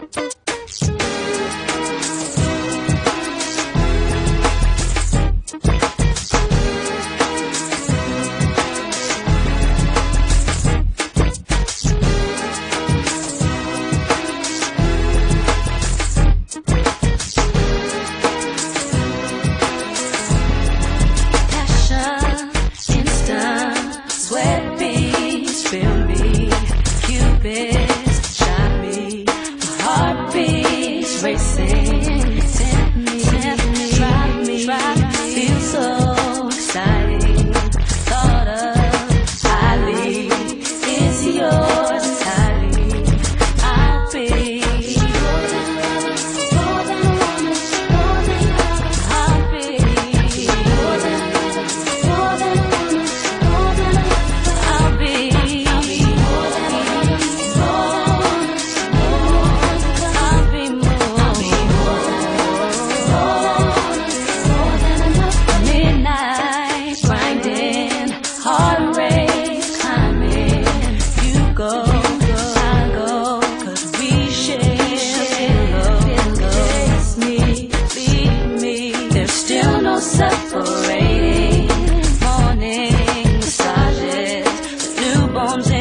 Thank you. bombs